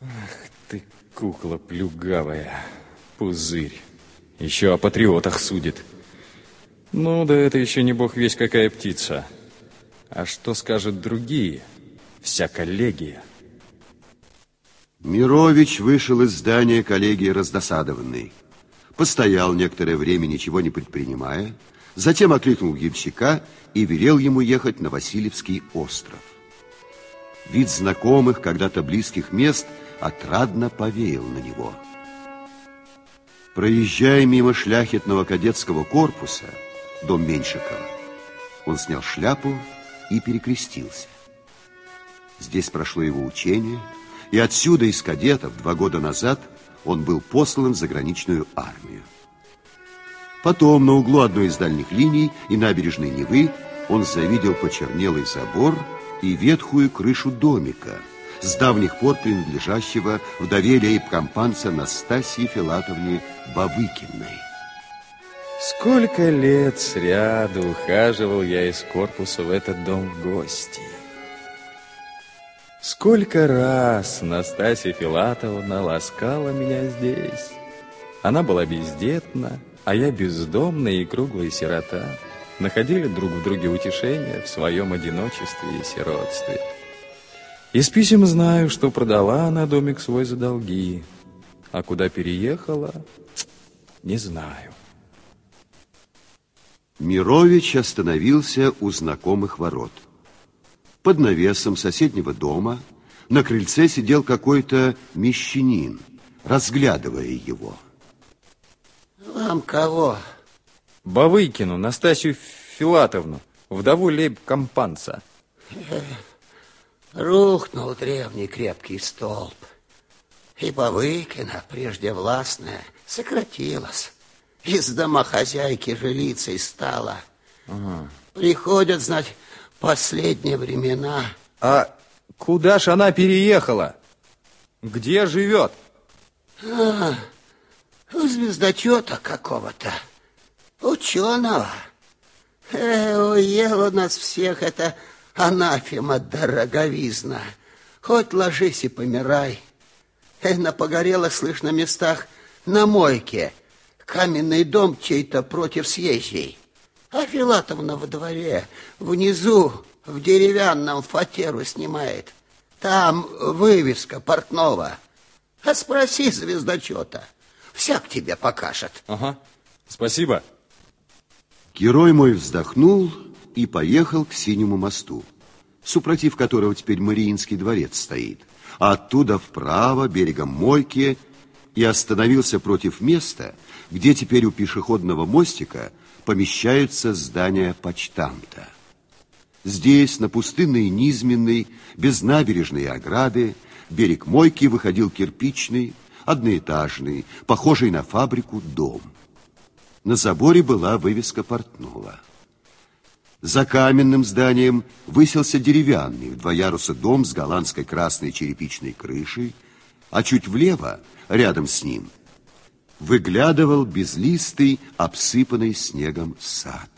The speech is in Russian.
Ах ты, кукла плюгавая, пузырь. Еще о патриотах судит. Ну, да это еще не бог весь какая птица. А что скажут другие? Вся коллегия. Мирович вышел из здания коллегии раздосадованный. Постоял некоторое время, ничего не предпринимая, затем окликнул гимщика и велел ему ехать на Васильевский остров. Вид знакомых, когда-то близких мест отрадно повеял на него. Проезжая мимо шляхетного кадетского корпуса, дом Меньшикова, он снял шляпу и перекрестился. Здесь прошло его учение, и отсюда из кадетов два года назад он был послан в заграничную армию. Потом на углу одной из дальних линий и набережной Невы он завидел почернелый забор и ветхую крышу домика, с давних пор принадлежащего вдове лейб-компанца Настасии Филатовне Бавыкиной. Сколько лет сряду ухаживал я из корпуса в этот дом в гости. Сколько раз Настасья Филатовна ласкала меня здесь. Она была бездетна, а я бездомная и круглая сирота. Находили друг в друге утешение в своем одиночестве и сиротстве. Из писем знаю, что продала она домик свой за долги, а куда переехала, не знаю. Мирович остановился у знакомых ворот. Под навесом соседнего дома на крыльце сидел какой-то мещанин, разглядывая его. Вам кого? Бавыкину, Настасью Филатовну, вдову лейб-компанца. Рухнул древний крепкий столб. И Бавыкина, прежде властная, сократилась. Из домохозяйки жилицей стала. Ага. Приходят, знать, Последние времена. А куда ж она переехала? Где живет? А, у звездочета какого-то. Ученого. Э, уела нас всех эта анафема дороговизна. Хоть ложись и помирай. Э, на погорелых, слышно, местах на мойке. Каменный дом чей-то против съезжей. А Филатовна во дворе, внизу, в деревянном фатеру снимает. Там вывеска портного. А спроси звездочета. Всяк тебе покажет. Ага, спасибо. Герой мой вздохнул и поехал к Синему мосту, супротив которого теперь Мариинский дворец стоит, а оттуда вправо, берегом Мойки, и остановился против места, где теперь у пешеходного мостика помещаются здания почтамта. Здесь, на пустынной низменной, без набережной ограды, берег Мойки выходил кирпичный, одноэтажный, похожий на фабрику дом. На заборе была вывеска портного. За каменным зданием выселся деревянный в два яруса дом с голландской красной черепичной крышей, а чуть влево, рядом с ним – выглядывал безлистый, обсыпанный снегом сад.